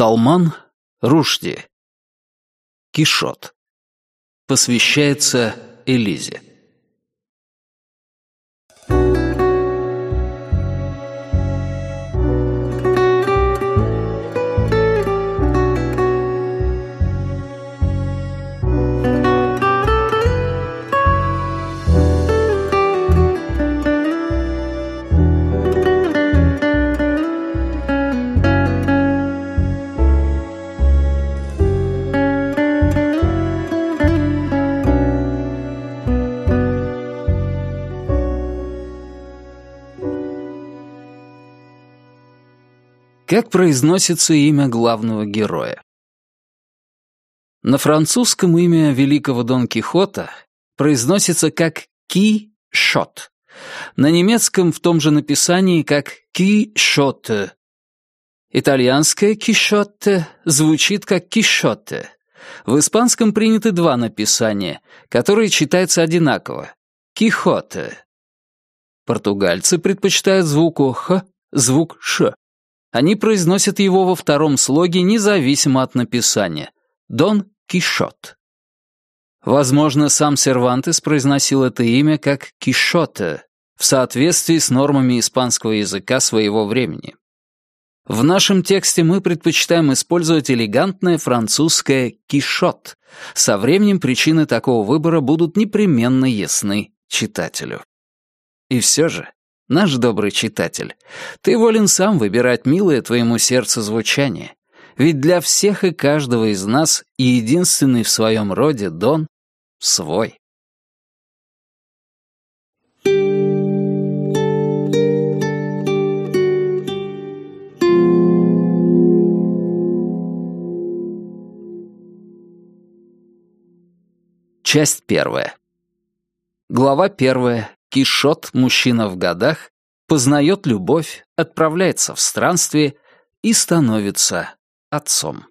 Салман Рушди. Кишот. Посвящается Элизе. Как произносится имя главного героя? На французском имя великого Дон Кихота произносится как Ки-Шот. На немецком в том же написании как Ки-Шоте. Итальянское «Кишотте» звучит как «Кишотте». В испанском приняты два написания, которые читаются одинаково — «Кихоте». Португальцы предпочитают звуку «х», звук «ш». Они произносят его во втором слоге независимо от написания. Дон Кишот. Возможно, сам Сервантес произносил это имя как Кишоте в соответствии с нормами испанского языка своего времени. В нашем тексте мы предпочитаем использовать элегантное французское «кишот». Со временем причины такого выбора будут непременно ясны читателю. И все же, Наш добрый читатель, ты волен сам выбирать милое твоему сердцу звучание, ведь для всех и каждого из нас единственный в своем роде Дон свой. Часть первая. Глава первая. Кишот, мужчина в годах, познает любовь, отправляется в странствие и становится отцом.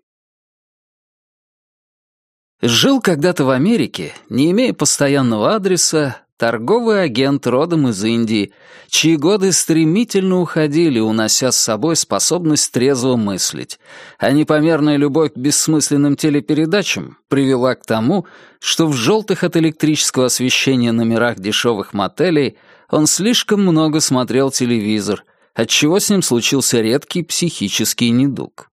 Жил когда-то в Америке, не имея постоянного адреса, торговый агент родом из Индии, чьи годы стремительно уходили, унося с собой способность трезво мыслить, а непомерная любовь к бессмысленным телепередачам привела к тому, что в желтых от электрического освещения номерах дешевых мотелей он слишком много смотрел телевизор, отчего с ним случился редкий психический недуг.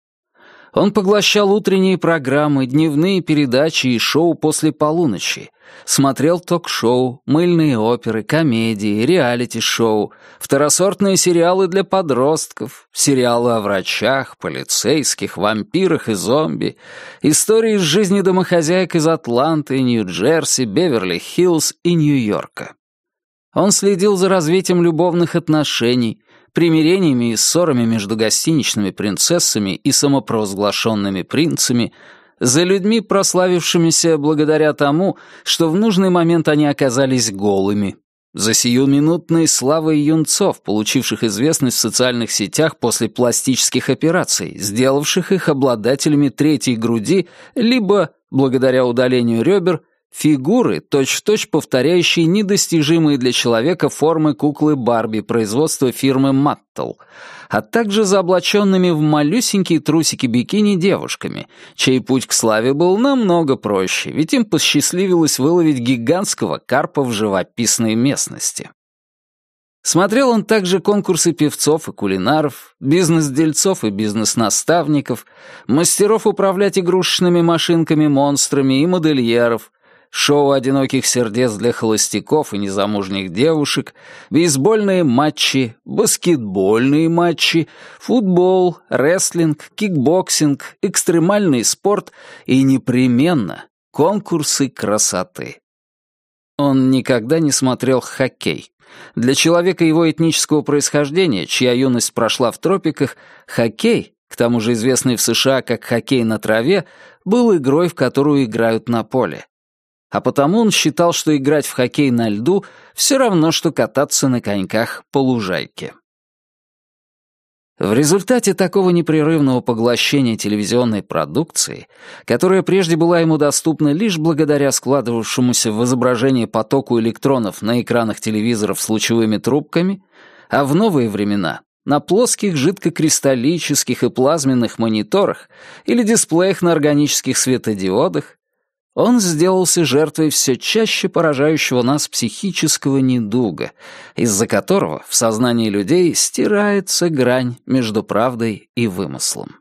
Он поглощал утренние программы, дневные передачи и шоу после полуночи, смотрел ток-шоу, мыльные оперы, комедии, реалити-шоу, второсортные сериалы для подростков, сериалы о врачах, полицейских, вампирах и зомби, истории из жизни домохозяек из Атланты, Нью-Джерси, Беверли-Хиллз и Нью-Йорка. Он следил за развитием любовных отношений, примирениями и ссорами между гостиничными принцессами и самопровозглашенными принцами, за людьми, прославившимися благодаря тому, что в нужный момент они оказались голыми, за сиюминутной славой юнцов, получивших известность в социальных сетях после пластических операций, сделавших их обладателями третьей груди, либо, благодаря удалению ребер, Фигуры, точь-в-точь -точь повторяющие недостижимые для человека формы куклы Барби производства фирмы Маттл, а также за облаченными в малюсенькие трусики бикини девушками, чей путь к славе был намного проще, ведь им посчастливилось выловить гигантского карпа в живописной местности. Смотрел он также конкурсы певцов и кулинаров, бизнес-дельцов и бизнес-наставников, мастеров управлять игрушечными машинками-монстрами и модельеров, шоу «Одиноких сердец» для холостяков и незамужних девушек, бейсбольные матчи, баскетбольные матчи, футбол, рестлинг, кикбоксинг, экстремальный спорт и непременно конкурсы красоты. Он никогда не смотрел хоккей. Для человека его этнического происхождения, чья юность прошла в тропиках, хоккей, к тому же известный в США как хоккей на траве, был игрой, в которую играют на поле а потому он считал, что играть в хоккей на льду все равно, что кататься на коньках по лужайке. В результате такого непрерывного поглощения телевизионной продукции, которая прежде была ему доступна лишь благодаря складывавшемуся в изображении потоку электронов на экранах телевизоров с лучевыми трубками, а в новые времена на плоских жидкокристаллических и плазменных мониторах или дисплеях на органических светодиодах, он сделался жертвой все чаще поражающего нас психического недуга, из-за которого в сознании людей стирается грань между правдой и вымыслом.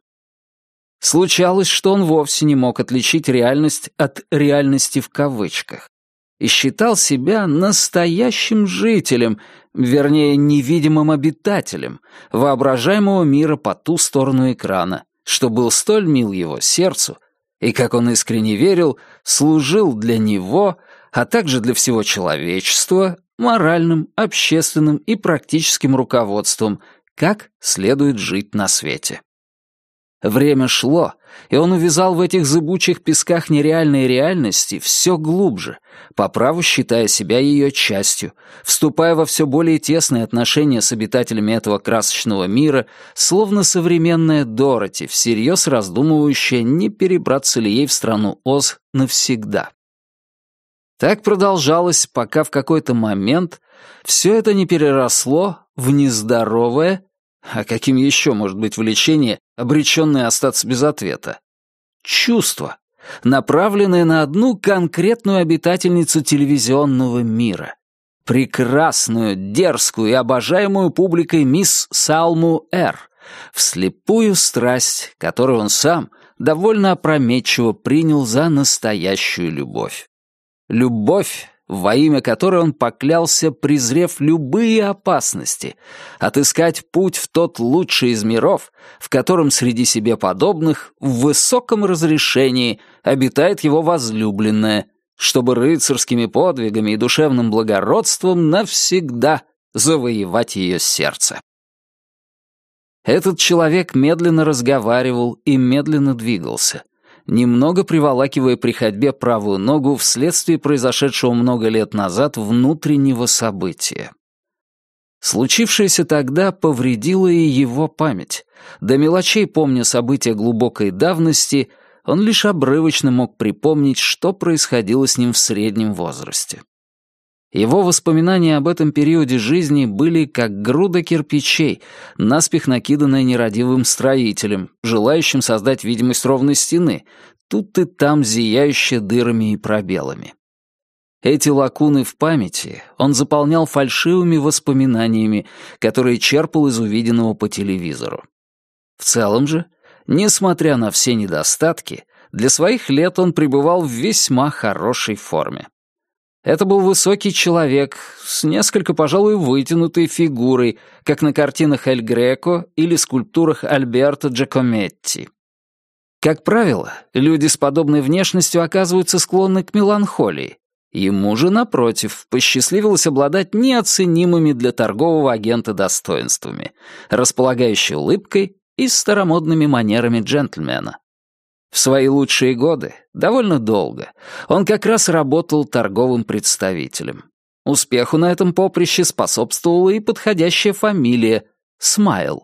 Случалось, что он вовсе не мог отличить реальность от «реальности» в кавычках и считал себя настоящим жителем, вернее, невидимым обитателем воображаемого мира по ту сторону экрана, что был столь мил его сердцу, и, как он искренне верил, служил для него, а также для всего человечества, моральным, общественным и практическим руководством, как следует жить на свете. Время шло, и он увязал в этих зыбучих песках нереальной реальности все глубже, по праву считая себя ее частью, вступая во все более тесные отношения с обитателями этого красочного мира, словно современная Дороти, всерьез раздумывающая, не перебраться ли ей в страну Оз навсегда. Так продолжалось, пока в какой-то момент все это не переросло в нездоровое, а каким еще может быть влечение, обреченное остаться без ответа? Чувство, направленное на одну конкретную обитательницу телевизионного мира. Прекрасную, дерзкую и обожаемую публикой мисс Салму Р. Вслепую страсть, которую он сам довольно опрометчиво принял за настоящую любовь. Любовь, во имя которой он поклялся, презрев любые опасности, отыскать путь в тот лучший из миров, в котором среди себе подобных в высоком разрешении обитает его возлюбленная, чтобы рыцарскими подвигами и душевным благородством навсегда завоевать ее сердце. Этот человек медленно разговаривал и медленно двигался — немного приволакивая при ходьбе правую ногу вследствие произошедшего много лет назад внутреннего события. Случившееся тогда повредило и его память. До мелочей помня события глубокой давности, он лишь обрывочно мог припомнить, что происходило с ним в среднем возрасте. Его воспоминания об этом периоде жизни были как груда кирпичей, наспех накиданная нерадивым строителем, желающим создать видимость ровной стены, тут и там зияющая дырами и пробелами. Эти лакуны в памяти он заполнял фальшивыми воспоминаниями, которые черпал из увиденного по телевизору. В целом же, несмотря на все недостатки, для своих лет он пребывал в весьма хорошей форме. Это был высокий человек с несколько, пожалуй, вытянутой фигурой, как на картинах Эль Греко или скульптурах Альберто Джакометти. Как правило, люди с подобной внешностью оказываются склонны к меланхолии. Ему же, напротив, посчастливилось обладать неоценимыми для торгового агента достоинствами, располагающей улыбкой и старомодными манерами джентльмена. В свои лучшие годы, довольно долго, он как раз работал торговым представителем. Успеху на этом поприще способствовала и подходящая фамилия — Смайл.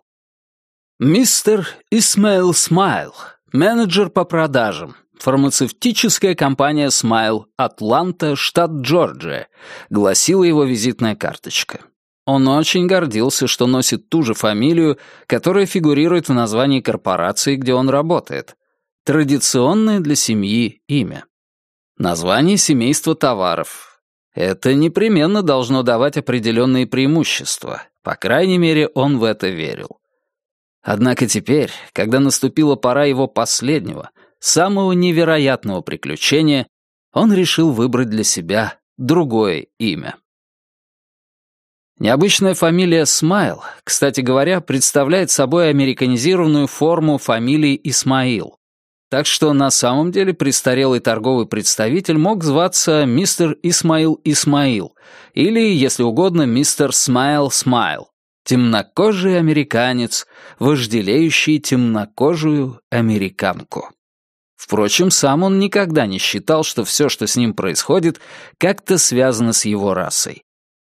Мистер Исмаил Смайл, менеджер по продажам, фармацевтическая компания Смайл, Атланта, штат Джорджия, гласила его визитная карточка. Он очень гордился, что носит ту же фамилию, которая фигурирует в названии корпорации, где он работает. Традиционное для семьи имя. Название семейства товаров. Это непременно должно давать определенные преимущества. По крайней мере, он в это верил. Однако теперь, когда наступила пора его последнего, самого невероятного приключения, он решил выбрать для себя другое имя. Необычная фамилия Смайл, кстати говоря, представляет собой американизированную форму фамилии Исмаил. Так что на самом деле престарелый торговый представитель мог зваться мистер Исмаил Исмаил или, если угодно, мистер Смайл Смайл. Темнокожий американец, вожделеющий темнокожую американку. Впрочем, сам он никогда не считал, что все, что с ним происходит, как-то связано с его расой.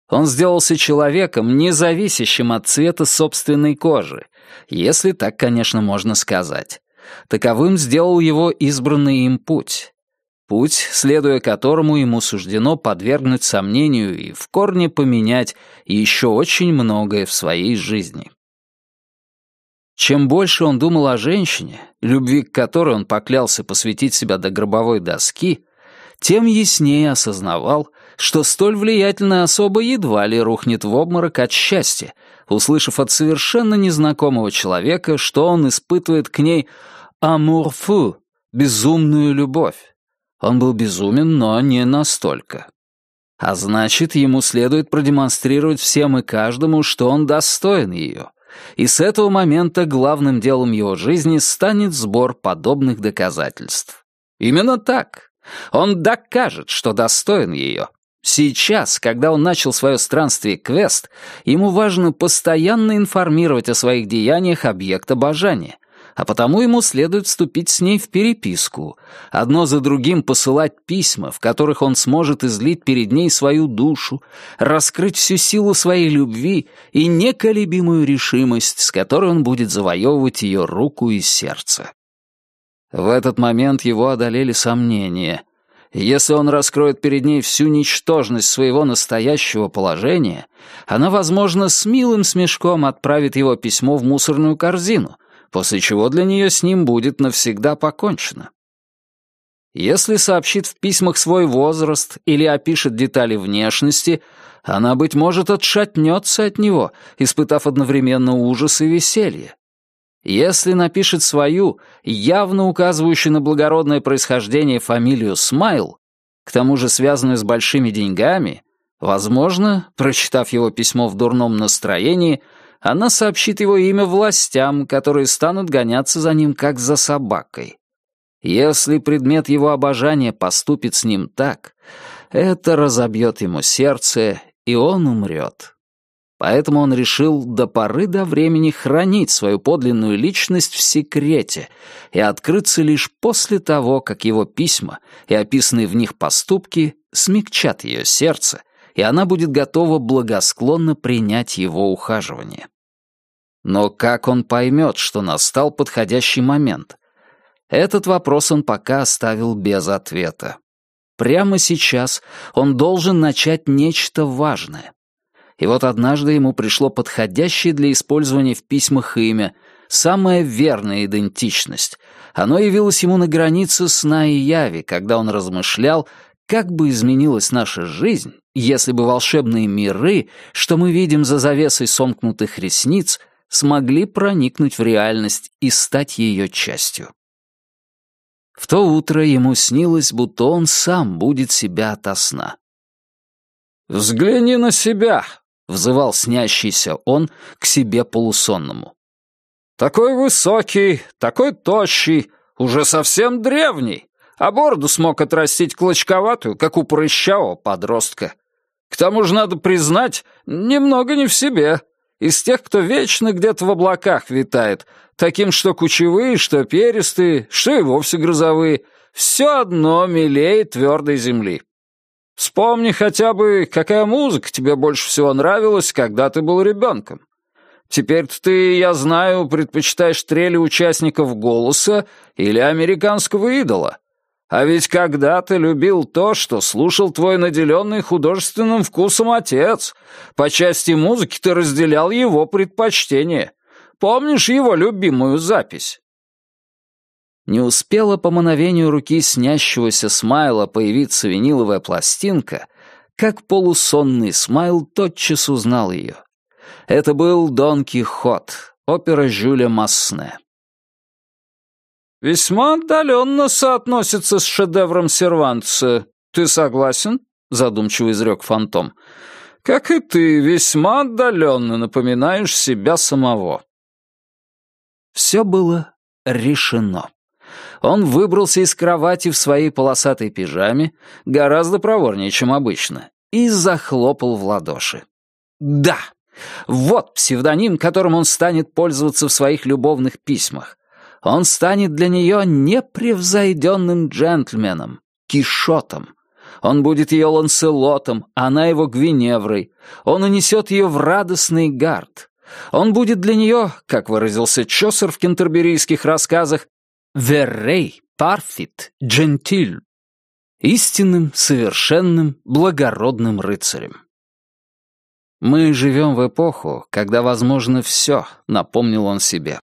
Он сделался человеком, не зависящим от цвета собственной кожи, если так, конечно, можно сказать. Таковым сделал его избранный им путь. Путь, следуя которому ему суждено подвергнуть сомнению и в корне поменять еще очень многое в своей жизни. Чем больше он думал о женщине, любви к которой он поклялся посвятить себя до гробовой доски, тем яснее осознавал, что столь влиятельная особа едва ли рухнет в обморок от счастья, услышав от совершенно незнакомого человека, что он испытывает к ней «амурфу» — безумную любовь. Он был безумен, но не настолько. А значит, ему следует продемонстрировать всем и каждому, что он достоин ее. И с этого момента главным делом его жизни станет сбор подобных доказательств. Именно так. Он докажет, что достоин ее. Сейчас, когда он начал свое странствие квест, ему важно постоянно информировать о своих деяниях объекта обожания, а потому ему следует вступить с ней в переписку, одно за другим посылать письма, в которых он сможет излить перед ней свою душу, раскрыть всю силу своей любви и неколебимую решимость, с которой он будет завоевывать ее руку и сердце. В этот момент его одолели сомнения. Если он раскроет перед ней всю ничтожность своего настоящего положения, она, возможно, с милым смешком отправит его письмо в мусорную корзину — после чего для нее с ним будет навсегда покончено. Если сообщит в письмах свой возраст или опишет детали внешности, она, быть может, отшатнется от него, испытав одновременно ужас и веселье. Если напишет свою, явно указывающую на благородное происхождение фамилию Смайл, к тому же связанную с большими деньгами, возможно, прочитав его письмо в дурном настроении, она сообщит его имя властям, которые станут гоняться за ним, как за собакой. Если предмет его обожания поступит с ним так, это разобьет ему сердце, и он умрет. Поэтому он решил до поры до времени хранить свою подлинную личность в секрете и открыться лишь после того, как его письма и описанные в них поступки смягчат ее сердце, и она будет готова благосклонно принять его ухаживание. Но как он поймет, что настал подходящий момент? Этот вопрос он пока оставил без ответа. Прямо сейчас он должен начать нечто важное. И вот однажды ему пришло подходящее для использования в письмах имя, самая верная идентичность. Оно явилось ему на границе сна и яви, когда он размышлял, как бы изменилась наша жизнь, если бы волшебные миры, что мы видим за завесой сомкнутых ресниц, смогли проникнуть в реальность и стать ее частью. В то утро ему снилось, будто он сам будет себя ото сна. «Взгляни на себя!» — взывал снящийся он к себе полусонному. «Такой высокий, такой тощий, уже совсем древний, а бороду смог отрастить клочковатую, как у прыщавого подростка. К тому же, надо признать, немного не в себе. Из тех, кто вечно где-то в облаках витает, таким, что кучевые, что перистые, что и вовсе грозовые, все одно милее твердой земли. Вспомни хотя бы, какая музыка тебе больше всего нравилась, когда ты был ребенком. Теперь-то ты, я знаю, предпочитаешь трели участников «Голоса» или американского идола. А ведь когда-то любил то, что слушал твой наделенный художественным вкусом отец. По части музыки ты разделял его предпочтение. Помнишь его любимую запись?» Не успела по мановению руки снящегося Смайла появиться виниловая пластинка, как полусонный Смайл тотчас узнал ее. Это был «Дон Кихот», опера Жюля Масне. «Весьма отдаленно соотносится с шедевром Сервантеса. Ты согласен?» — задумчиво изрек фантом. «Как и ты, весьма отдаленно напоминаешь себя самого». Все было решено. Он выбрался из кровати в своей полосатой пижаме, гораздо проворнее, чем обычно, и захлопал в ладоши. «Да! Вот псевдоним, которым он станет пользоваться в своих любовных письмах. Он станет для нее непревзойденным джентльменом, Кишотом. Он будет ее Ланселотом, она его Гвиневрой. Он унесет ее в радостный гард. Он будет для нее, как выразился Чосер в кентерберийских рассказах, «веррей, парфит, джентиль» истинным, совершенным, благородным рыцарем. «Мы живем в эпоху, когда возможно все», — напомнил он себе.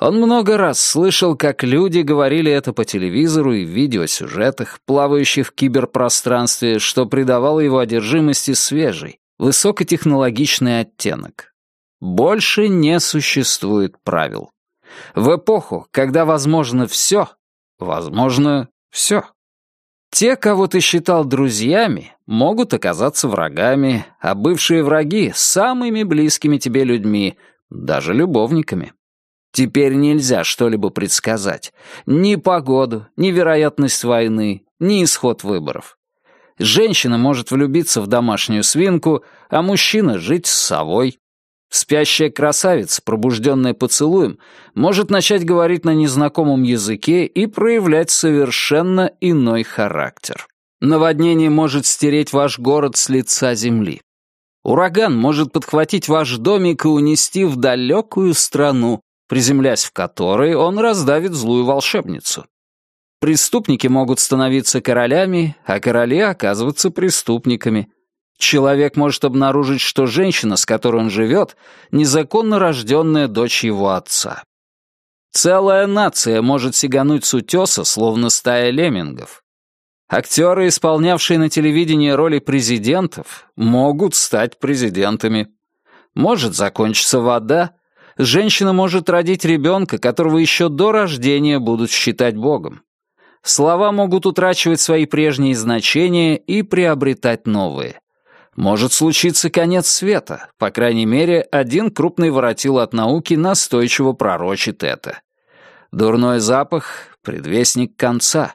Он много раз слышал, как люди говорили это по телевизору и в видеосюжетах, плавающих в киберпространстве, что придавало его одержимости свежий, высокотехнологичный оттенок. Больше не существует правил. В эпоху, когда возможно все, возможно все. Те, кого ты считал друзьями, могут оказаться врагами, а бывшие враги — самыми близкими тебе людьми, даже любовниками. Теперь нельзя что-либо предсказать. Ни погоду, ни вероятность войны, ни исход выборов. Женщина может влюбиться в домашнюю свинку, а мужчина — жить с совой. Спящая красавица, пробужденная поцелуем, может начать говорить на незнакомом языке и проявлять совершенно иной характер. Наводнение может стереть ваш город с лица земли. Ураган может подхватить ваш домик и унести в далекую страну, приземлясь в которой он раздавит злую волшебницу. Преступники могут становиться королями, а короли оказываться преступниками — Человек может обнаружить, что женщина, с которой он живет, незаконно рожденная дочь его отца. Целая нация может сигануть с утеса, словно стая леммингов. Актеры, исполнявшие на телевидении роли президентов, могут стать президентами. Может закончиться вода, женщина может родить ребенка, которого еще до рождения будут считать Богом. Слова могут утрачивать свои прежние значения и приобретать новые. Может случиться конец света, по крайней мере, один крупный воротил от науки настойчиво пророчит это. Дурной запах — предвестник конца.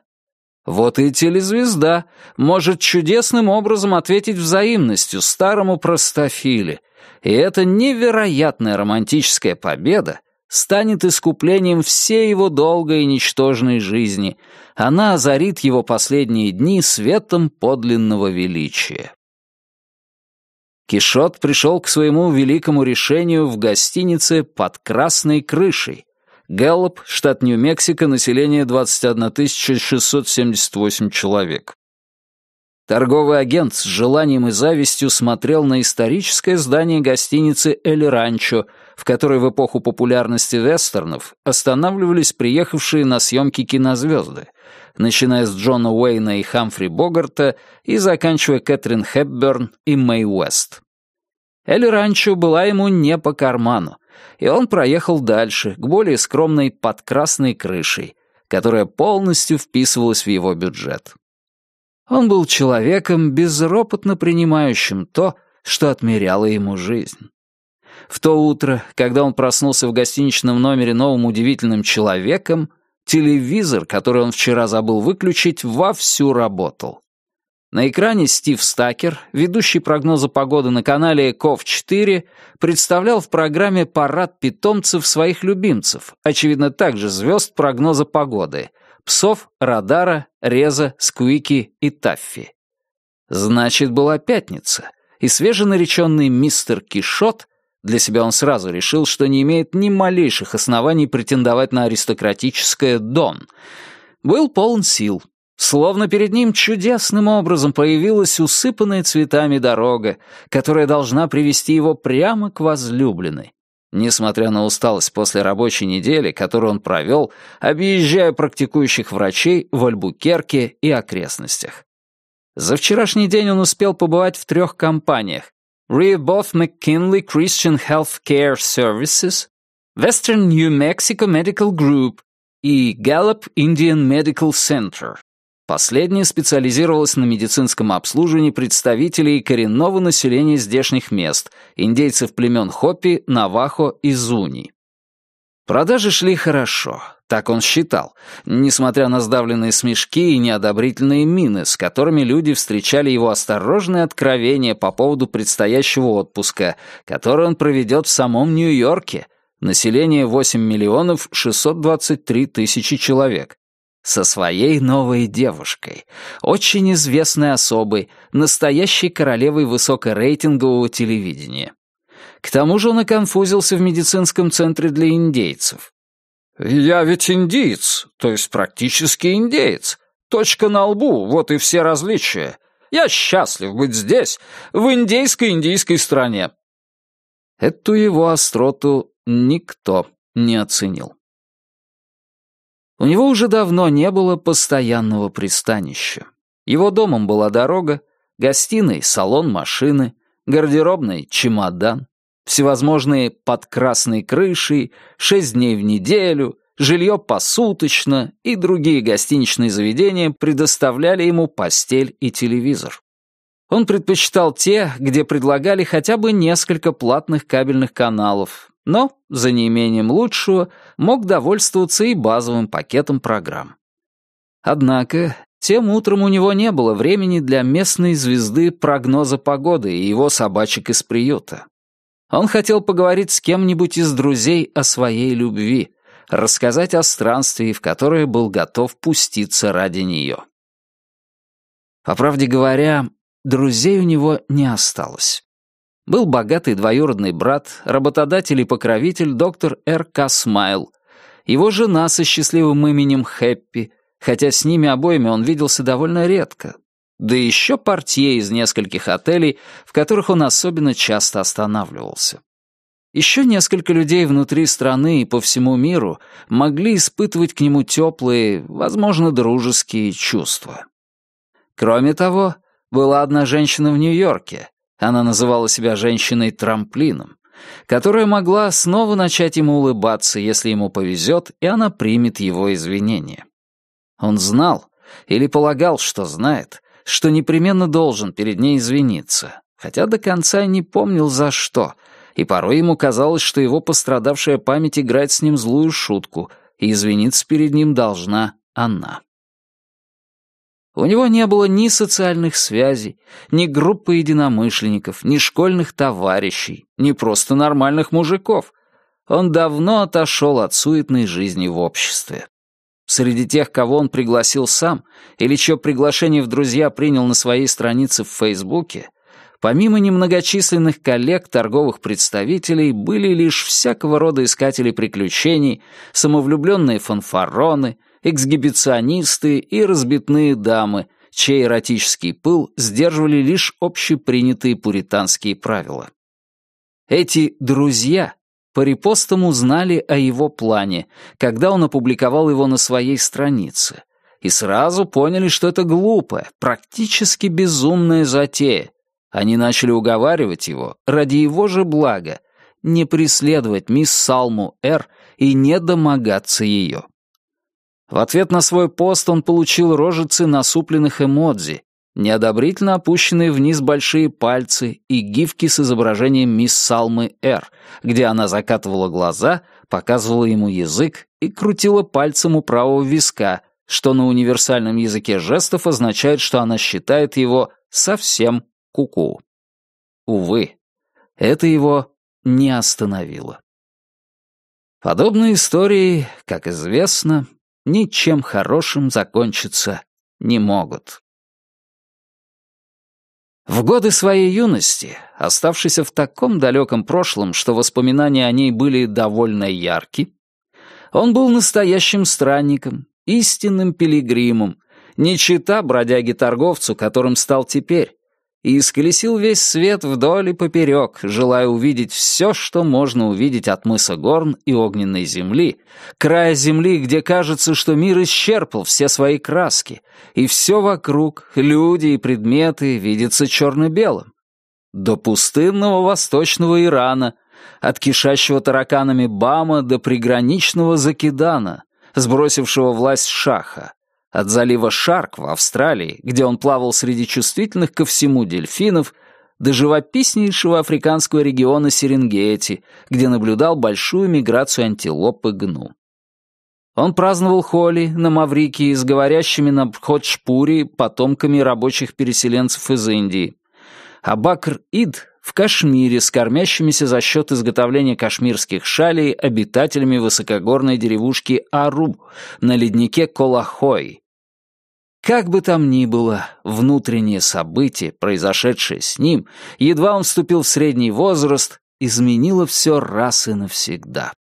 Вот и телезвезда может чудесным образом ответить взаимностью старому простофиле, и эта невероятная романтическая победа станет искуплением всей его долгой и ничтожной жизни. Она озарит его последние дни светом подлинного величия. Кишот пришел к своему великому решению в гостинице под красной крышей. Гэллоп, штат Нью-Мексико, население 21 678 человек. Торговый агент с желанием и завистью смотрел на историческое здание гостиницы «Эль Ранчо», в которой в эпоху популярности вестернов останавливались приехавшие на съемки кинозвезды, начиная с Джона Уэйна и Хамфри Богарта и заканчивая Кэтрин Хепберн и Мэй Уэст. Эль Ранчо была ему не по карману, и он проехал дальше, к более скромной под красной крышей, которая полностью вписывалась в его бюджет. Он был человеком, безропотно принимающим то, что отмеряло ему жизнь. В то утро, когда он проснулся в гостиничном номере новым удивительным человеком, Телевизор, который он вчера забыл выключить, вовсю работал. На экране Стив Стакер, ведущий прогноза погоды на канале КОВ-4, представлял в программе парад питомцев своих любимцев, очевидно, также звезд прогноза погоды — псов, радара, реза, сквики и таффи. Значит, была пятница, и свеженареченный мистер Кишот для себя он сразу решил, что не имеет ни малейших оснований претендовать на аристократическое «дон». Был полон сил. Словно перед ним чудесным образом появилась усыпанная цветами дорога, которая должна привести его прямо к возлюбленной. Несмотря на усталость после рабочей недели, которую он провел, объезжая практикующих врачей в Альбукерке и окрестностях. За вчерашний день он успел побывать в трех компаниях, Rehoboth McKinley Christian Health Care Services, Western New Mexico Medical Group и Gallup Indian Medical Center. Последняя специализировалась на медицинском обслуживании представителей коренного населения здешних мест, индейцев племен Хопи, Навахо и Зуни. Продажи шли хорошо, так он считал, несмотря на сдавленные смешки и неодобрительные мины, с которыми люди встречали его осторожные откровения по поводу предстоящего отпуска, который он проведет в самом Нью-Йорке, население 8 миллионов 623 тысячи человек, со своей новой девушкой, очень известной особой, настоящей королевой высокорейтингового телевидения. К тому же он оконфузился в медицинском центре для индейцев. «Я ведь индиец, то есть практически индеец. Точка на лбу, вот и все различия. Я счастлив быть здесь, в индейской индийской стране». Эту его остроту никто не оценил. У него уже давно не было постоянного пристанища. Его домом была дорога, гостиной — салон машины, гардеробной — чемодан, всевозможные под красной крышей, шесть дней в неделю, жилье посуточно и другие гостиничные заведения предоставляли ему постель и телевизор. Он предпочитал те, где предлагали хотя бы несколько платных кабельных каналов, но, за неимением лучшего, мог довольствоваться и базовым пакетом программ. Однако, тем утром у него не было времени для местной звезды прогноза погоды и его собачек из приюта. Он хотел поговорить с кем-нибудь из друзей о своей любви, рассказать о странстве, в которое был готов пуститься ради нее. По правде говоря, друзей у него не осталось. Был богатый двоюродный брат, работодатель и покровитель доктор Р.К. Смайл, его жена со счастливым именем Хэппи, хотя с ними обоими он виделся довольно редко, да еще портье из нескольких отелей, в которых он особенно часто останавливался. Еще несколько людей внутри страны и по всему миру могли испытывать к нему теплые, возможно, дружеские чувства. Кроме того, была одна женщина в Нью-Йорке, она называла себя женщиной-трамплином, которая могла снова начать ему улыбаться, если ему повезет, и она примет его извинения. Он знал, или полагал, что знает, что непременно должен перед ней извиниться, хотя до конца не помнил за что, и порой ему казалось, что его пострадавшая память играет с ним злую шутку, и извиниться перед ним должна она. У него не было ни социальных связей, ни группы единомышленников, ни школьных товарищей, ни просто нормальных мужиков. Он давно отошел от суетной жизни в обществе. Среди тех, кого он пригласил сам, или чье приглашение в друзья принял на своей странице в Фейсбуке, помимо немногочисленных коллег, торговых представителей, были лишь всякого рода искатели приключений, самовлюбленные фанфароны, эксгибиционисты и разбитные дамы, чей эротический пыл сдерживали лишь общепринятые пуританские правила. Эти «друзья» по репостам узнали о его плане, когда он опубликовал его на своей странице, и сразу поняли, что это глупая, практически безумная затея. Они начали уговаривать его, ради его же блага, не преследовать мисс Салму Р. и не домогаться ее. В ответ на свой пост он получил рожицы насупленных эмодзи, неодобрительно опущенные вниз большие пальцы и гифки с изображением мисс Салмы Р., где она закатывала глаза, показывала ему язык и крутила пальцем у правого виска, что на универсальном языке жестов означает, что она считает его совсем куку. -ку. Увы, это его не остановило. Подобные истории, как известно, ничем хорошим закончиться не могут. В годы своей юности, оставшейся в таком далеком прошлом, что воспоминания о ней были довольно ярки, он был настоящим странником, истинным пилигримом, не чита бродяге-торговцу, которым стал теперь, и исколесил весь свет вдоль и поперек, желая увидеть все, что можно увидеть от мыса Горн и огненной земли, края земли, где кажется, что мир исчерпал все свои краски, и все вокруг, люди и предметы, видятся черно-белым. До пустынного восточного Ирана, от кишащего тараканами Бама до приграничного Закидана, сбросившего власть Шаха, от залива Шарк в Австралии, где он плавал среди чувствительных ко всему дельфинов, до живописнейшего африканского региона Серенгети, где наблюдал большую миграцию антилоп и гну. Он праздновал Холи на Маврикии с говорящими на Бходжпури потомками рабочих переселенцев из Индии, а Бакр-Ид в Кашмире с кормящимися за счет изготовления кашмирских шалей обитателями высокогорной деревушки Аруб на леднике Колахой, как бы там ни было, внутреннее событие, произошедшее с ним, едва он вступил в средний возраст, изменило все раз и навсегда.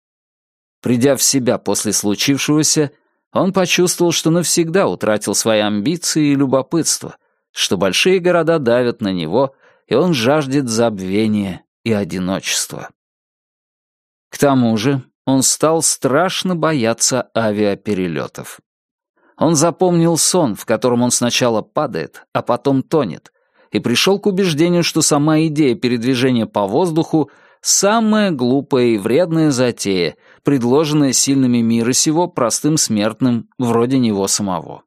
Придя в себя после случившегося, он почувствовал, что навсегда утратил свои амбиции и любопытство, что большие города давят на него, и он жаждет забвения и одиночества. К тому же, он стал страшно бояться авиаперелетов. Он запомнил сон, в котором он сначала падает, а потом тонет, и пришел к убеждению, что сама идея передвижения по воздуху — самая глупая и вредная затея, предложенная сильными мира сего простым смертным, вроде него самого.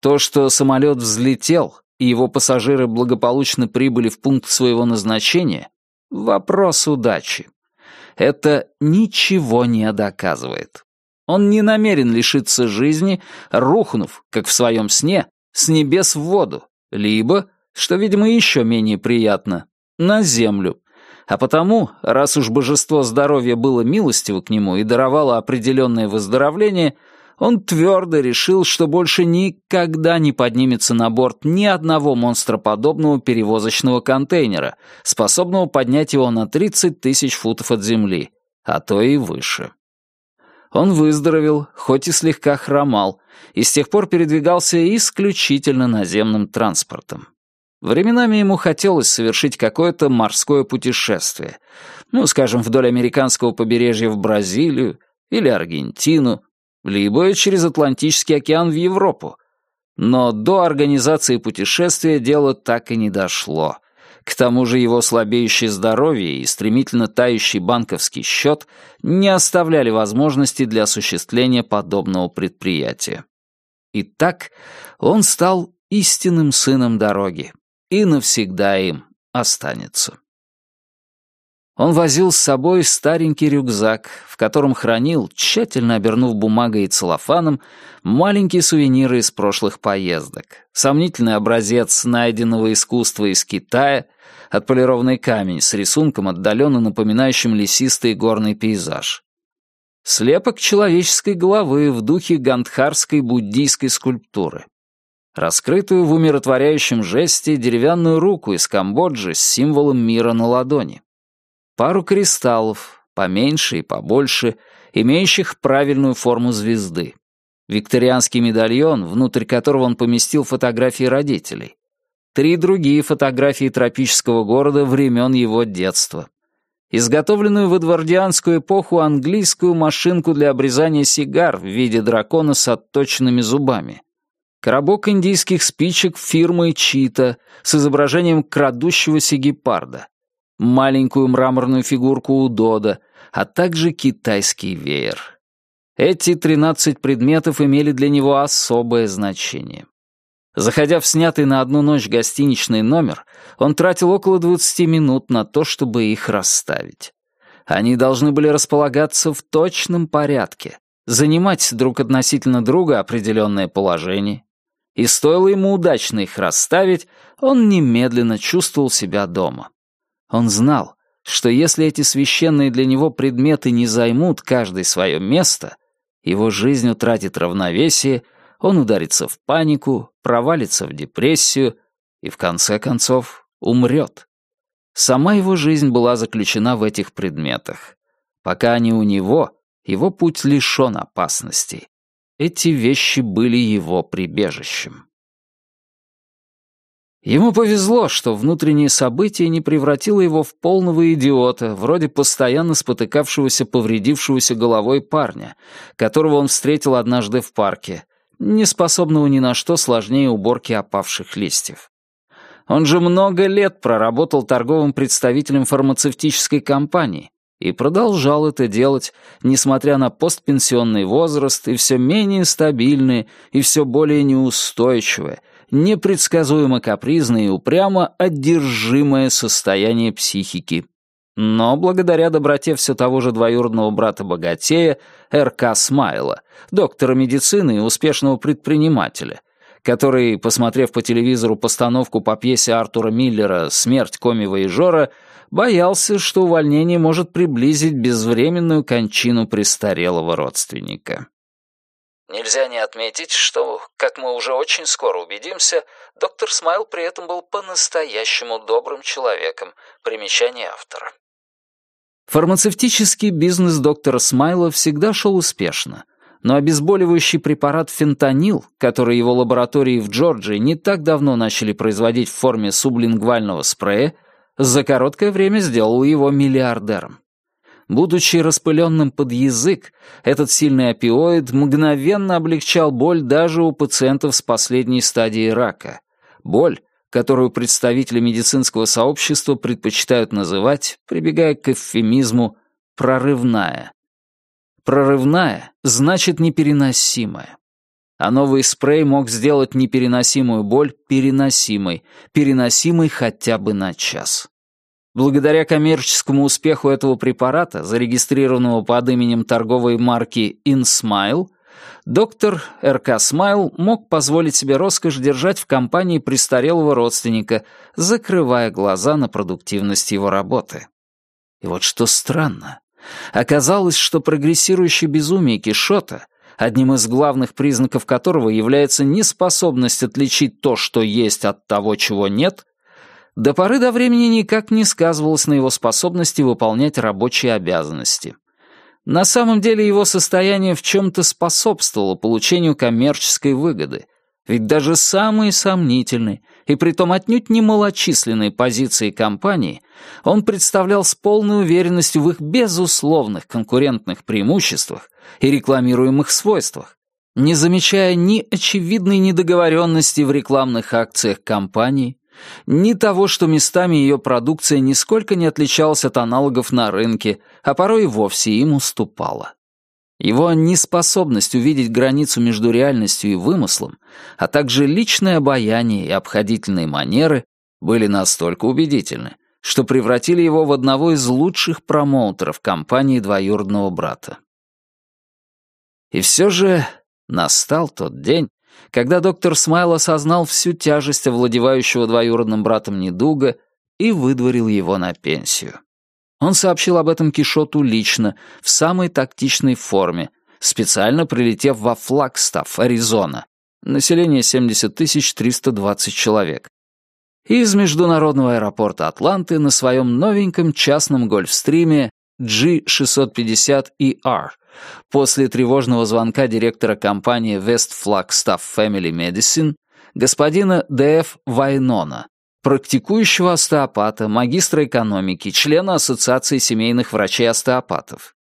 То, что самолет взлетел, и его пассажиры благополучно прибыли в пункт своего назначения — вопрос удачи. Это ничего не доказывает. Он не намерен лишиться жизни, рухнув, как в своем сне, с небес в воду, либо, что, видимо, еще менее приятно, на землю. А потому, раз уж божество здоровья было милостиво к нему и даровало определенное выздоровление, он твердо решил, что больше никогда не поднимется на борт ни одного монстроподобного перевозочного контейнера, способного поднять его на 30 тысяч футов от земли, а то и выше. Он выздоровел, хоть и слегка хромал, и с тех пор передвигался исключительно наземным транспортом. Временами ему хотелось совершить какое-то морское путешествие, ну, скажем, вдоль американского побережья в Бразилию или Аргентину, либо через Атлантический океан в Европу. Но до организации путешествия дело так и не дошло — к тому же его слабеющее здоровье и стремительно тающий банковский счет не оставляли возможности для осуществления подобного предприятия. Итак, он стал истинным сыном дороги и навсегда им останется. Он возил с собой старенький рюкзак, в котором хранил, тщательно обернув бумагой и целлофаном, маленькие сувениры из прошлых поездок, сомнительный образец найденного искусства из Китая, отполированный камень с рисунком, отдаленно напоминающим лесистый горный пейзаж. Слепок человеческой головы в духе гандхарской буддийской скульптуры. Раскрытую в умиротворяющем жесте деревянную руку из Камбоджи с символом мира на ладони пару кристаллов, поменьше и побольше, имеющих правильную форму звезды, викторианский медальон, внутрь которого он поместил фотографии родителей, три другие фотографии тропического города времен его детства, изготовленную в эдвардианскую эпоху английскую машинку для обрезания сигар в виде дракона с отточенными зубами, коробок индийских спичек фирмы Чита с изображением крадущегося гепарда, маленькую мраморную фигурку у Дода, а также китайский веер. Эти 13 предметов имели для него особое значение. Заходя в снятый на одну ночь гостиничный номер, он тратил около 20 минут на то, чтобы их расставить. Они должны были располагаться в точном порядке, занимать друг относительно друга определенное положение. И стоило ему удачно их расставить, он немедленно чувствовал себя дома. Он знал, что если эти священные для него предметы не займут каждый свое место, его жизнь утратит равновесие, он ударится в панику, провалится в депрессию и, в конце концов, умрет. Сама его жизнь была заключена в этих предметах. Пока они у него, его путь лишен опасностей. Эти вещи были его прибежищем. Ему повезло, что внутреннее событие не превратило его в полного идиота, вроде постоянно спотыкавшегося, повредившегося головой парня, которого он встретил однажды в парке, не способного ни на что сложнее уборки опавших листьев. Он же много лет проработал торговым представителем фармацевтической компании и продолжал это делать, несмотря на постпенсионный возраст и все менее стабильное и все более неустойчивое, непредсказуемо капризное и упрямо одержимое состояние психики. Но благодаря доброте все того же двоюродного брата-богатея, Р.К. Смайла, доктора медицины и успешного предпринимателя, который, посмотрев по телевизору постановку по пьесе Артура Миллера «Смерть коми-воежора», боялся, что увольнение может приблизить безвременную кончину престарелого родственника. Нельзя не отметить, что, как мы уже очень скоро убедимся, доктор Смайл при этом был по-настоящему добрым человеком. Примечание автора. Фармацевтический бизнес доктора Смайла всегда шел успешно, но обезболивающий препарат фентанил, который его лаборатории в Джорджии не так давно начали производить в форме сублингвального спрея, за короткое время сделал его миллиардером. Будучи распыленным под язык, этот сильный опиоид мгновенно облегчал боль даже у пациентов с последней стадией рака. Боль, которую представители медицинского сообщества предпочитают называть, прибегая к эвфемизму, прорывная. Прорывная значит непереносимая. А новый спрей мог сделать непереносимую боль переносимой, переносимой хотя бы на час. Благодаря коммерческому успеху этого препарата, зарегистрированного под именем торговой марки InSmile, доктор РК Смайл мог позволить себе роскошь держать в компании престарелого родственника, закрывая глаза на продуктивность его работы. И вот что странно. Оказалось, что прогрессирующее безумие Кишота, одним из главных признаков которого является неспособность отличить то, что есть, от того, чего нет, до поры до времени никак не сказывалось на его способности выполнять рабочие обязанности. На самом деле его состояние в чем-то способствовало получению коммерческой выгоды, ведь даже самые сомнительные и притом отнюдь не малочисленные позиции компании он представлял с полной уверенностью в их безусловных конкурентных преимуществах и рекламируемых свойствах, не замечая ни очевидной недоговоренности в рекламных акциях компании, ни того, что местами ее продукция нисколько не отличалась от аналогов на рынке, а порой и вовсе им уступала. Его неспособность увидеть границу между реальностью и вымыслом, а также личное обаяние и обходительные манеры были настолько убедительны, что превратили его в одного из лучших промоутеров компании двоюродного брата. И все же настал тот день, когда доктор Смайл осознал всю тяжесть овладевающего двоюродным братом недуга и выдворил его на пенсию. Он сообщил об этом Кишоту лично, в самой тактичной форме, специально прилетев во Флагстаф, Аризона. Население 70 320 человек. Из международного аэропорта Атланты на своем новеньком частном гольфстриме G650ER После тревожного звонка директора компании West Flagstaff Family Medicine господина Д.Ф. Вайнона, практикующего остеопата, магистра экономики, члена Ассоциации семейных врачей-остеопатов,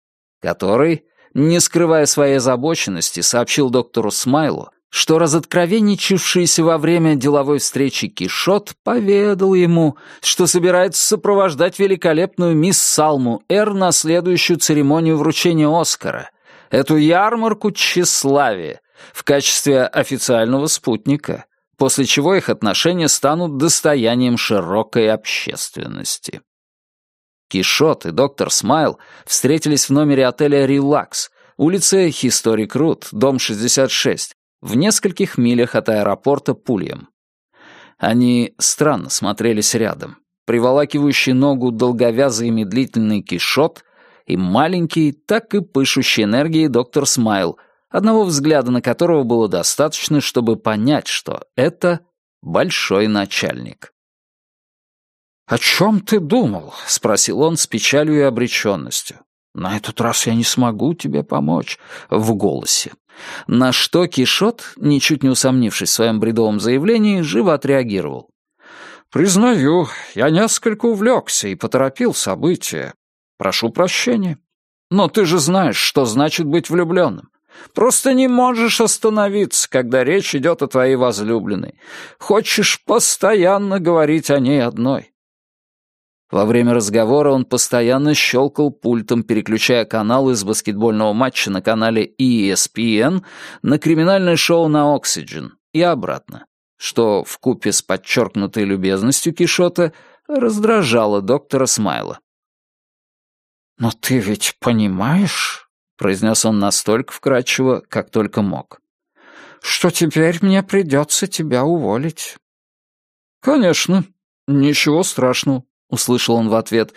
который, не скрывая своей озабоченности, сообщил доктору Смайлу, что разоткровенничавшийся во время деловой встречи Кишот поведал ему, что собирается сопровождать великолепную мисс Салму Эр на следующую церемонию вручения Оскара, эту ярмарку тщеславия, в качестве официального спутника, после чего их отношения станут достоянием широкой общественности. Кишот и доктор Смайл встретились в номере отеля «Релакс», улица Хисторик Рут, дом 66, в нескольких милях от аэропорта Пульем. Они странно смотрелись рядом. Приволакивающий ногу долговязый и медлительный кишот и маленький, так и пышущий энергией доктор Смайл, одного взгляда на которого было достаточно, чтобы понять, что это большой начальник. «О чем ты думал?» — спросил он с печалью и обреченностью. «На этот раз я не смогу тебе помочь» в голосе. На что Кишот, ничуть не усомнившись в своем бредовом заявлении, живо отреагировал. «Признаю, я несколько увлекся и поторопил события. Прошу прощения. Но ты же знаешь, что значит быть влюбленным. Просто не можешь остановиться, когда речь идет о твоей возлюбленной. Хочешь постоянно говорить о ней одной. Во время разговора он постоянно щелкал пультом, переключая каналы из баскетбольного матча на канале ESPN на криминальное шоу на Oxygen и обратно, что в купе с подчеркнутой любезностью Кишота раздражало доктора Смайла. «Но ты ведь понимаешь?» — произнес он настолько вкрадчиво, как только мог. «Что теперь мне придется тебя уволить?» «Конечно. Ничего страшного услышал он в ответ.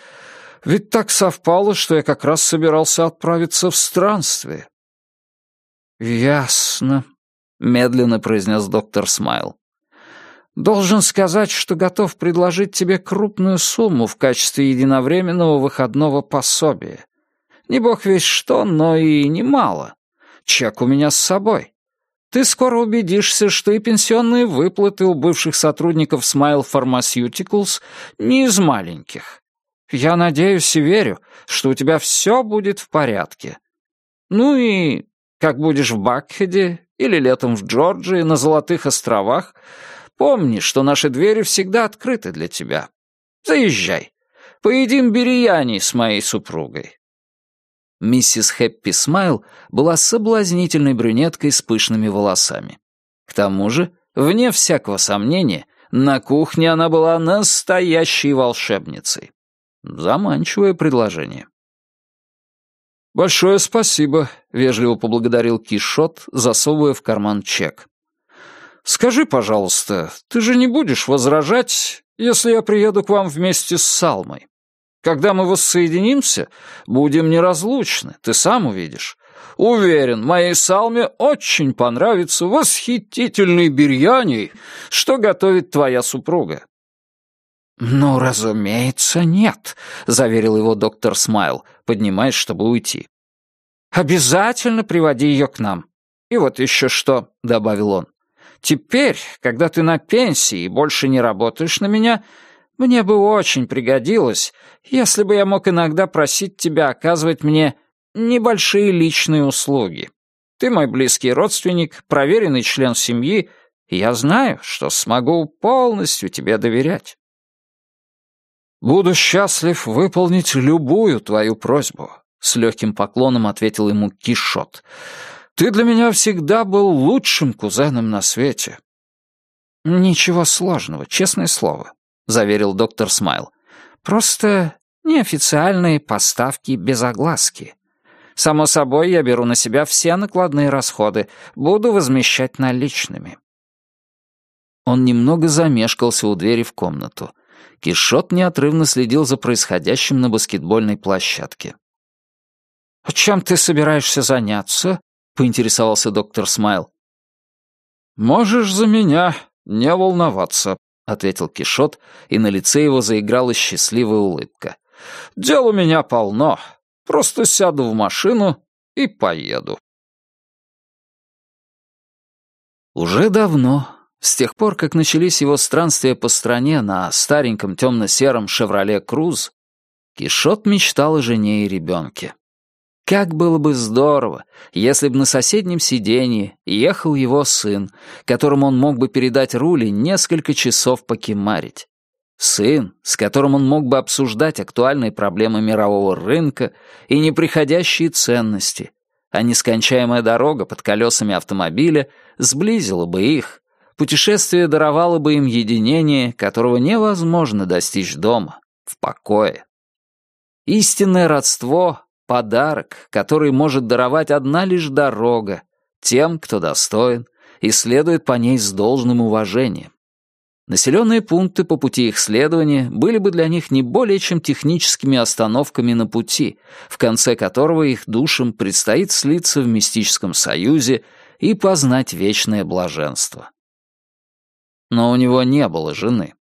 «Ведь так совпало, что я как раз собирался отправиться в странствие». «Ясно», — медленно произнес доктор Смайл. «Должен сказать, что готов предложить тебе крупную сумму в качестве единовременного выходного пособия. Не бог весь что, но и немало. Чек у меня с собой. Ты скоро убедишься, что и пенсионные выплаты у бывших сотрудников Smile Pharmaceuticals не из маленьких. Я надеюсь и верю, что у тебя все будет в порядке. Ну и как будешь в Бакхеде или летом в Джорджии на Золотых островах, помни, что наши двери всегда открыты для тебя. Заезжай. Поедим бирияни с моей супругой». Миссис Хэппи Смайл была соблазнительной брюнеткой с пышными волосами. К тому же, вне всякого сомнения, на кухне она была настоящей волшебницей. Заманчивое предложение. «Большое спасибо», — вежливо поблагодарил Кишот, засовывая в карман чек. «Скажи, пожалуйста, ты же не будешь возражать, если я приеду к вам вместе с Салмой? Когда мы воссоединимся, будем неразлучны, ты сам увидишь. Уверен, моей Салме очень понравится восхитительный бирьяни, что готовит твоя супруга. «Ну, разумеется, нет», — заверил его доктор Смайл, поднимаясь, чтобы уйти. «Обязательно приводи ее к нам. И вот еще что», — добавил он. «Теперь, когда ты на пенсии и больше не работаешь на меня, мне бы очень пригодилось, если бы я мог иногда просить тебя оказывать мне небольшие личные услуги. Ты мой близкий родственник, проверенный член семьи, и я знаю, что смогу полностью тебе доверять». «Буду счастлив выполнить любую твою просьбу», — с легким поклоном ответил ему Кишот. «Ты для меня всегда был лучшим кузеном на свете». «Ничего сложного, честное слово», — заверил доктор Смайл. «Просто неофициальные поставки без огласки. Само собой, я беру на себя все накладные расходы, буду возмещать наличными». Он немного замешкался у двери в комнату. Кишот неотрывно следил за происходящим на баскетбольной площадке. «А чем ты собираешься заняться?» — поинтересовался доктор Смайл. «Можешь за меня не волноваться», — ответил Кишот, и на лице его заиграла счастливая улыбка. «Дел у меня полно. Просто сяду в машину и поеду». Уже давно с тех пор, как начались его странствия по стране на стареньком темно-сером «Шевроле Круз», Кишот мечтал о жене и ребенке. Как было бы здорово, если бы на соседнем сиденье ехал его сын, которому он мог бы передать рули несколько часов покемарить. Сын, с которым он мог бы обсуждать актуальные проблемы мирового рынка и неприходящие ценности, а нескончаемая дорога под колесами автомобиля сблизила бы их, Путешествие даровало бы им единение, которого невозможно достичь дома, в покое. Истинное родство — подарок, который может даровать одна лишь дорога тем, кто достоин и следует по ней с должным уважением. Населенные пункты по пути их следования были бы для них не более чем техническими остановками на пути, в конце которого их душам предстоит слиться в мистическом союзе и познать вечное блаженство но у него не было жены.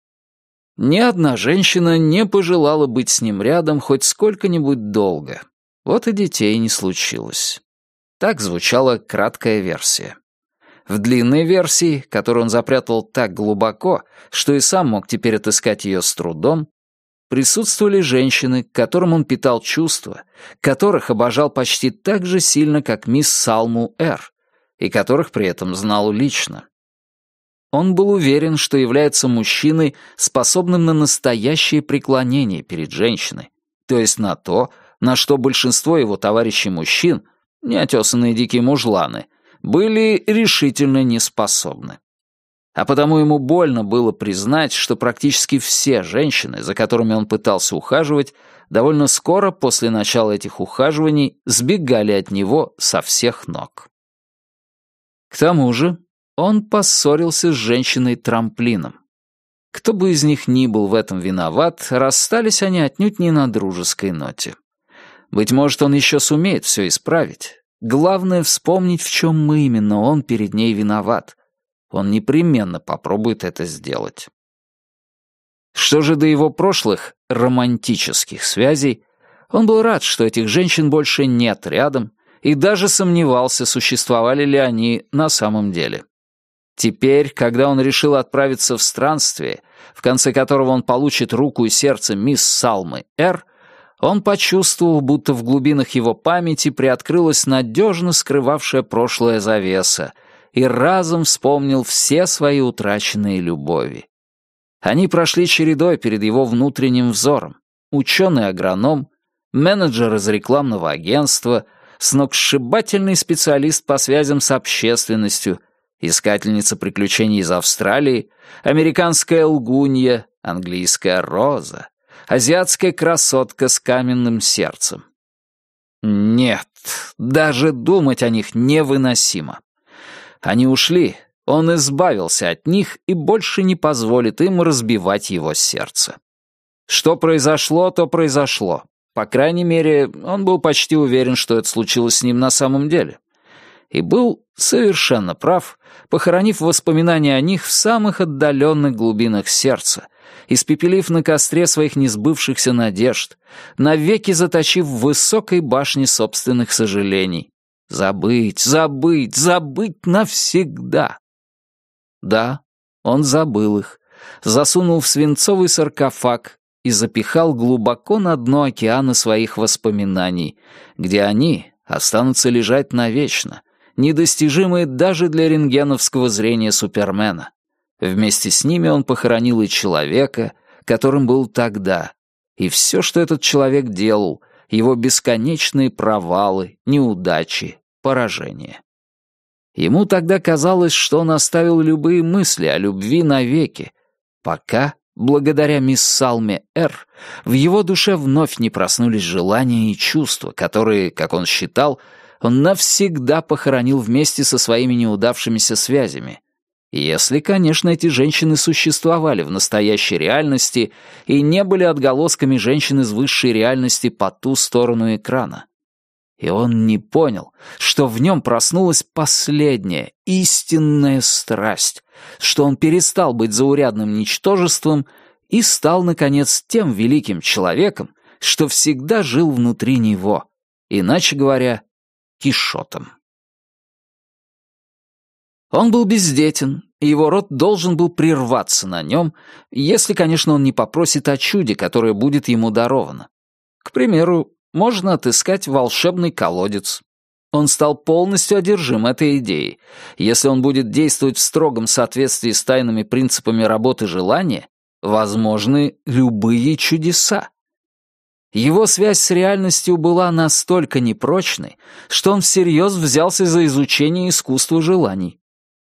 Ни одна женщина не пожелала быть с ним рядом хоть сколько-нибудь долго. Вот и детей не случилось. Так звучала краткая версия. В длинной версии, которую он запрятал так глубоко, что и сам мог теперь отыскать ее с трудом, присутствовали женщины, к которым он питал чувства, которых обожал почти так же сильно, как мисс Салму Р., и которых при этом знал лично. Он был уверен, что является мужчиной, способным на настоящее преклонение перед женщиной, то есть на то, на что большинство его товарищей-мужчин, неотесанные дикие мужланы, были решительно не способны. А потому ему больно было признать, что практически все женщины, за которыми он пытался ухаживать, довольно скоро после начала этих ухаживаний сбегали от него со всех ног. К тому же, он поссорился с женщиной-трамплином. Кто бы из них ни был в этом виноват, расстались они отнюдь не на дружеской ноте. Быть может, он еще сумеет все исправить. Главное — вспомнить, в чем именно он перед ней виноват. Он непременно попробует это сделать. Что же до его прошлых романтических связей, он был рад, что этих женщин больше нет рядом, и даже сомневался, существовали ли они на самом деле. Теперь, когда он решил отправиться в странствие, в конце которого он получит руку и сердце мисс Салмы Р., он почувствовал, будто в глубинах его памяти приоткрылась надежно скрывавшая прошлое завеса, и разом вспомнил все свои утраченные любови. Они прошли чередой перед его внутренним взором. Ученый-агроном, менеджер из рекламного агентства, сногсшибательный специалист по связям с общественностью, искательница приключений из Австралии, американская лгунья, английская роза, азиатская красотка с каменным сердцем. Нет, даже думать о них невыносимо. Они ушли, он избавился от них и больше не позволит им разбивать его сердце. Что произошло, то произошло. По крайней мере, он был почти уверен, что это случилось с ним на самом деле. И был совершенно прав, похоронив воспоминания о них в самых отдаленных глубинах сердца, испепелив на костре своих несбывшихся надежд, навеки заточив в высокой башне собственных сожалений. Забыть, забыть, забыть навсегда. Да, он забыл их, засунул в свинцовый саркофаг и запихал глубоко на дно океана своих воспоминаний, где они останутся лежать навечно, недостижимые даже для рентгеновского зрения Супермена. Вместе с ними он похоронил и человека, которым был тогда, и все, что этот человек делал, его бесконечные провалы, неудачи, поражения. Ему тогда казалось, что он оставил любые мысли о любви навеки, пока, благодаря мисс Салме Р., в его душе вновь не проснулись желания и чувства, которые, как он считал, он навсегда похоронил вместе со своими неудавшимися связями. Если, конечно, эти женщины существовали в настоящей реальности и не были отголосками женщин из высшей реальности по ту сторону экрана. И он не понял, что в нем проснулась последняя, истинная страсть, что он перестал быть заурядным ничтожеством и стал, наконец, тем великим человеком, что всегда жил внутри него, иначе говоря, Кишотом. Он был бездетен, и его род должен был прерваться на нем, если, конечно, он не попросит о чуде, которое будет ему даровано. К примеру, можно отыскать волшебный колодец. Он стал полностью одержим этой идеей. Если он будет действовать в строгом соответствии с тайными принципами работы желания, возможны любые чудеса. Его связь с реальностью была настолько непрочной, что он всерьез взялся за изучение искусства желаний.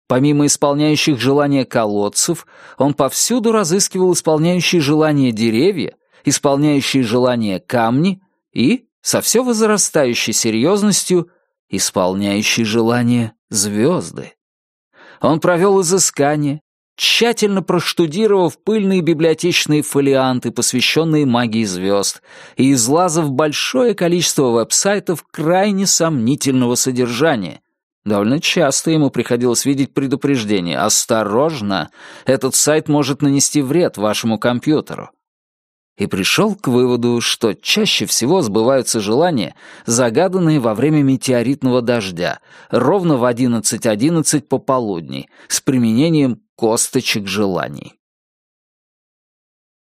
Помимо исполняющих желания колодцев, он повсюду разыскивал исполняющие желания деревья, исполняющие желания камни и, со все возрастающей серьезностью, исполняющие желания звезды. Он провел изыскания, тщательно проштудировав пыльные библиотечные фолианты, посвященные магии звезд, и излазав большое количество веб-сайтов крайне сомнительного содержания. Довольно часто ему приходилось видеть предупреждение «Осторожно! Этот сайт может нанести вред вашему компьютеру» и пришел к выводу, что чаще всего сбываются желания, загаданные во время метеоритного дождя, ровно в 11.11 .11 пополудни, с применением косточек желаний.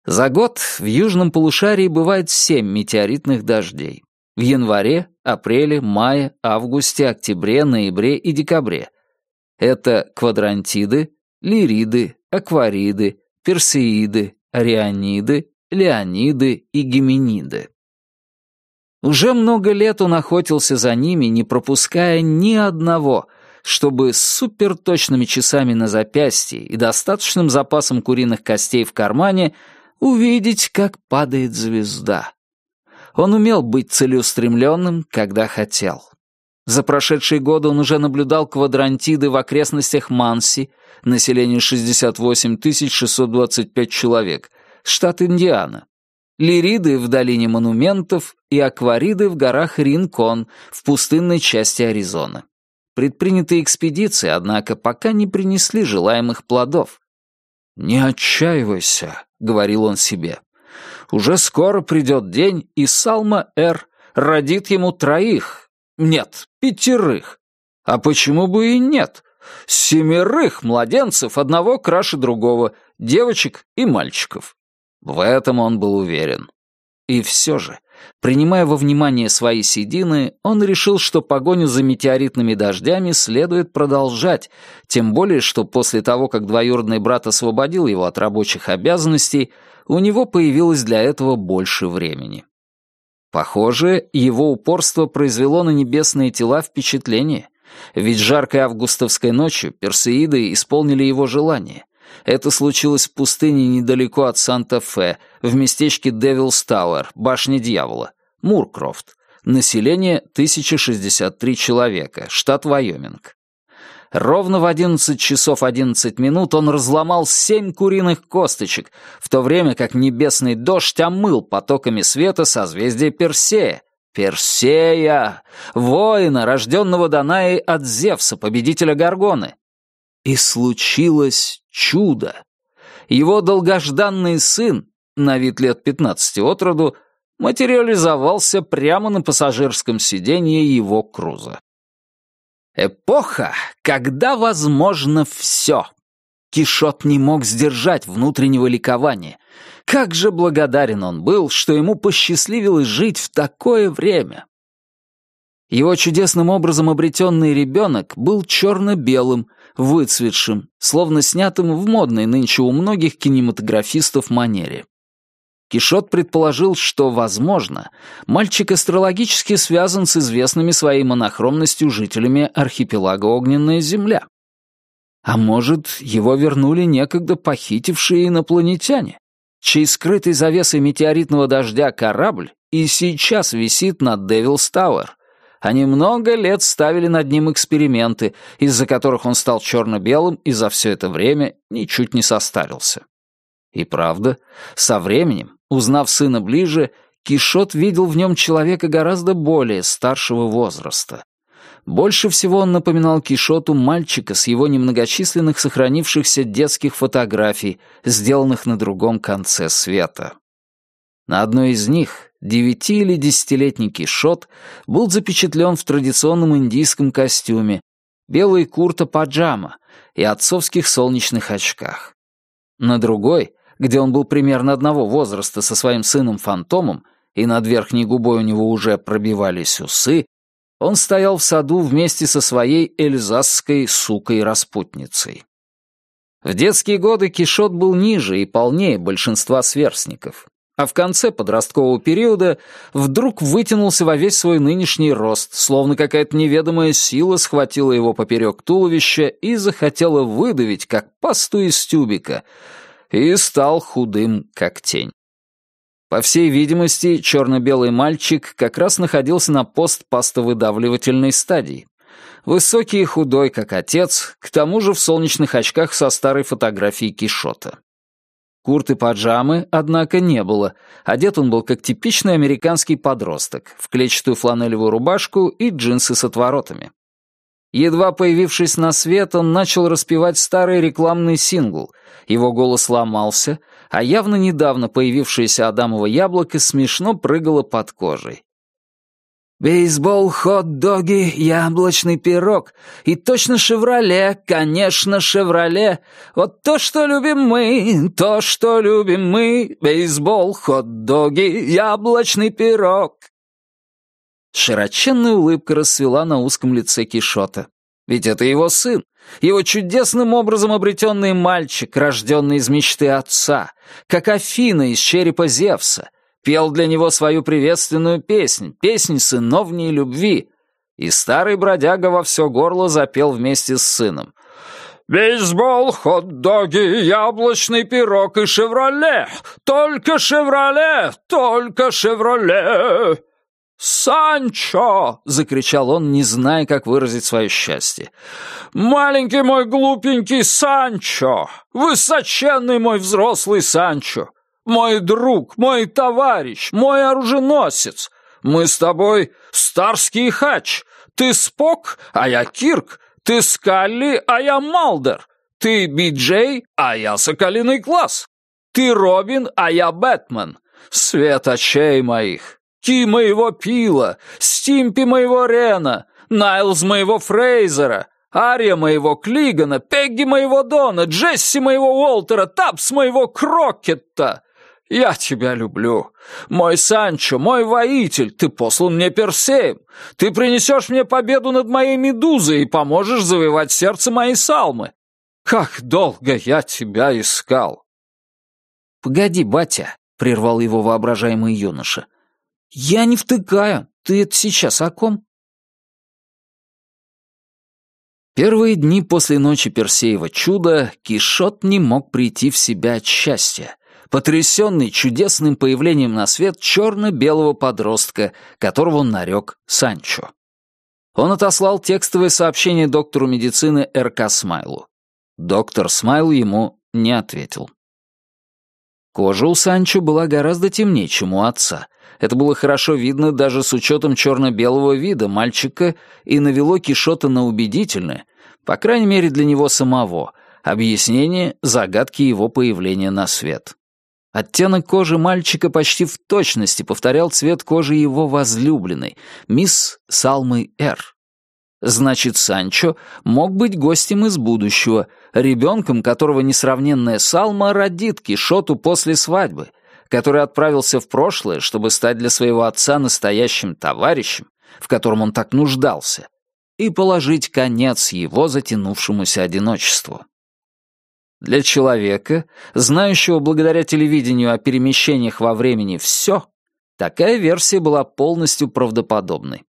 За год в южном полушарии бывает семь метеоритных дождей. В январе, апреле, мае, августе, октябре, ноябре и декабре. Это квадрантиды, лириды, аквариды, персеиды, арианиды, леониды и гемениды. Уже много лет он охотился за ними, не пропуская ни одного, чтобы с суперточными часами на запястье и достаточным запасом куриных костей в кармане увидеть, как падает звезда. Он умел быть целеустремленным, когда хотел. За прошедшие годы он уже наблюдал квадрантиды в окрестностях Манси, население 68 625 человек, штат Индиана, лириды в долине монументов и аквариды в горах Ринкон в пустынной части Аризоны. Предпринятые экспедиции, однако, пока не принесли желаемых плодов. «Не отчаивайся», — говорил он себе. «Уже скоро придет день, и Салма Р. родит ему троих, нет, пятерых. А почему бы и нет? Семерых младенцев, одного краше другого, девочек и мальчиков. В этом он был уверен. И все же, принимая во внимание свои седины, он решил, что погоню за метеоритными дождями следует продолжать, тем более, что после того, как двоюродный брат освободил его от рабочих обязанностей, у него появилось для этого больше времени. Похоже, его упорство произвело на небесные тела впечатление, ведь жаркой августовской ночью персеиды исполнили его желание. Это случилось в пустыне недалеко от Санта-Фе, в местечке Девилс Тауэр, башня дьявола, Муркрофт. Население 1063 человека, штат Вайоминг. Ровно в 11 часов 11 минут он разломал семь куриных косточек, в то время как небесный дождь омыл потоками света созвездие Персея. Персея! Воина, рожденного Данаей от Зевса, победителя Гаргоны. И случилось чудо. Его долгожданный сын, на вид лет пятнадцати от роду, материализовался прямо на пассажирском сиденье его круза. Эпоха, когда возможно все. Кишот не мог сдержать внутреннего ликования. Как же благодарен он был, что ему посчастливилось жить в такое время. Его чудесным образом обретенный ребенок был черно-белым, выцветшим, словно снятым в модной нынче у многих кинематографистов манере. Кишот предположил, что, возможно, мальчик астрологически связан с известными своей монохромностью жителями архипелага Огненная Земля. А может, его вернули некогда похитившие инопланетяне, чей скрытый завесой метеоритного дождя корабль и сейчас висит над Девилс Тауэр, они много лет ставили над ним эксперименты, из-за которых он стал черно-белым и за все это время ничуть не состарился. И правда, со временем, узнав сына ближе, Кишот видел в нем человека гораздо более старшего возраста. Больше всего он напоминал Кишоту мальчика с его немногочисленных сохранившихся детских фотографий, сделанных на другом конце света. На одной из них девяти- или десятилетний Кишот был запечатлен в традиционном индийском костюме, белой курта-паджама и отцовских солнечных очках. На другой, где он был примерно одного возраста со своим сыном-фантомом, и над верхней губой у него уже пробивались усы, он стоял в саду вместе со своей эльзасской сукой-распутницей. В детские годы Кишот был ниже и полнее большинства сверстников а в конце подросткового периода вдруг вытянулся во весь свой нынешний рост, словно какая-то неведомая сила схватила его поперек туловища и захотела выдавить, как пасту из тюбика, и стал худым, как тень. По всей видимости, черно-белый мальчик как раз находился на постпастовыдавливательной стадии. Высокий и худой, как отец, к тому же в солнечных очках со старой фотографией Кишота. Курты паджамы, однако, не было. Одет он был как типичный американский подросток, в клетчатую фланелевую рубашку и джинсы с отворотами. Едва появившись на свет, он начал распевать старый рекламный сингл. Его голос ломался, а явно недавно появившееся Адамово яблоко смешно прыгало под кожей. Бейсбол, хот-доги, яблочный пирог. И точно «Шевроле», конечно, «Шевроле». Вот то, что любим мы, то, что любим мы. Бейсбол, хот-доги, яблочный пирог. Широченная улыбка расцвела на узком лице Кишота. Ведь это его сын, его чудесным образом обретенный мальчик, рожденный из мечты отца, как Афина из черепа Зевса, пел для него свою приветственную песнь, песнь сыновней любви, и старый бродяга во все горло запел вместе с сыном. «Бейсбол, хот-доги, яблочный пирог и «Шевроле», только «Шевроле», только «Шевроле». «Санчо!» — закричал он, не зная, как выразить свое счастье. «Маленький мой глупенький Санчо! Высоченный мой взрослый Санчо! Мой друг, мой товарищ, мой оруженосец. Мы с тобой Старский Хач. Ты Спок, а я Кирк. Ты Скалли, а я Малдер. Ты Биджей, а я Соколиный Класс. Ты Робин, а я Бэтмен. Свет очей моих. Ки моего Пила, Стимпи моего Рена, Найлз моего Фрейзера, Ария моего Клигана, Пегги моего Дона, Джесси моего Уолтера, Таббс моего Крокетта. Я тебя люблю. Мой Санчо, мой воитель, ты послан мне Персеем. Ты принесешь мне победу над моей Медузой и поможешь завоевать сердце моей Салмы. Как долго я тебя искал!» «Погоди, батя», — прервал его воображаемый юноша. «Я не втыкаю. Ты это сейчас о ком?» Первые дни после ночи Персеева чуда Кишот не мог прийти в себя от счастья, потрясенный чудесным появлением на свет черно-белого подростка, которого он нарек Санчо. Он отослал текстовое сообщение доктору медицины РК Смайлу. Доктор Смайл ему не ответил. Кожа у Санчо была гораздо темнее, чем у отца. Это было хорошо видно даже с учетом черно-белого вида мальчика и навело Кишота на убедительное, по крайней мере для него самого, объяснение загадки его появления на свет. Оттенок кожи мальчика почти в точности повторял цвет кожи его возлюбленной, мисс Салмы Р. Значит, Санчо мог быть гостем из будущего, ребенком, которого несравненная Салма родит Кишоту после свадьбы, который отправился в прошлое, чтобы стать для своего отца настоящим товарищем, в котором он так нуждался, и положить конец его затянувшемуся одиночеству. Для человека, знающего благодаря телевидению о перемещениях во времени все, такая версия была полностью правдоподобной.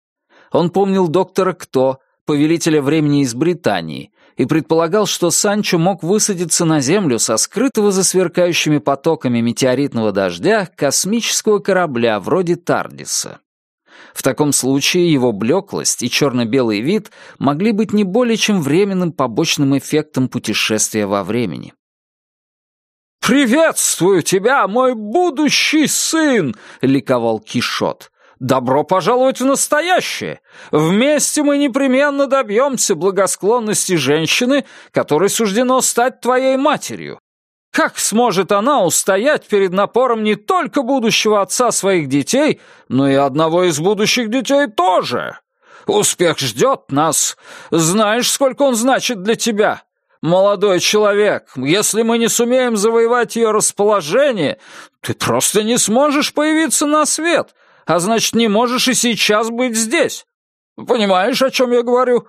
Он помнил доктора Кто, повелителя времени из Британии, и предполагал, что Санчо мог высадиться на Землю со скрытого за сверкающими потоками метеоритного дождя космического корабля вроде Тардиса. В таком случае его блеклость и черно-белый вид могли быть не более чем временным побочным эффектом путешествия во времени. «Приветствую тебя, мой будущий сын!» — ликовал Кишот. «Добро пожаловать в настоящее! Вместе мы непременно добьемся благосклонности женщины, которой суждено стать твоей матерью. Как сможет она устоять перед напором не только будущего отца своих детей, но и одного из будущих детей тоже? Успех ждет нас. Знаешь, сколько он значит для тебя? Молодой человек, если мы не сумеем завоевать ее расположение, ты просто не сможешь появиться на свет, а значит, не можешь и сейчас быть здесь. Понимаешь, о чем я говорю?»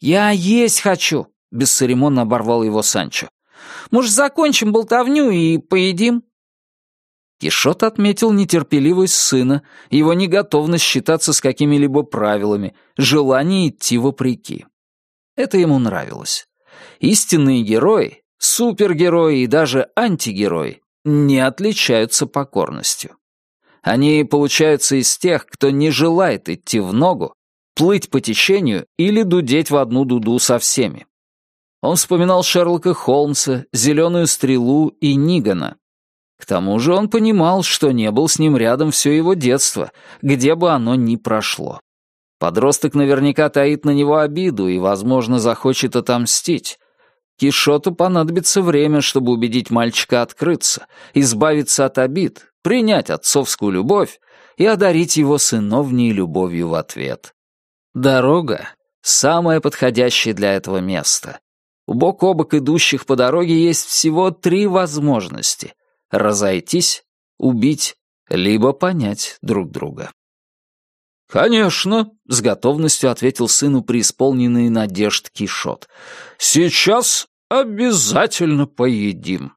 «Я есть хочу», — бесцеремонно оборвал его Санчо. Может, закончим болтовню и поедим?» Кишот отметил нетерпеливость сына, его неготовность считаться с какими-либо правилами, желание идти вопреки. Это ему нравилось. Истинные герои, супергерои и даже антигерои не отличаются покорностью. Они получаются из тех, кто не желает идти в ногу, плыть по течению или дудеть в одну дуду со всеми. Он вспоминал Шерлока Холмса, Зеленую стрелу и Нигана. К тому же он понимал, что не был с ним рядом все его детство, где бы оно ни прошло. Подросток наверняка таит на него обиду и, возможно, захочет отомстить. Кишоту понадобится время, чтобы убедить мальчика открыться, избавиться от обид, принять отцовскую любовь и одарить его сыновней любовью в ответ. Дорога — самое подходящее для этого место. У бок о бок идущих по дороге есть всего три возможности — разойтись, убить, либо понять друг друга. «Конечно», — с готовностью ответил сыну преисполненный надежд Кишот. «Сейчас обязательно поедим».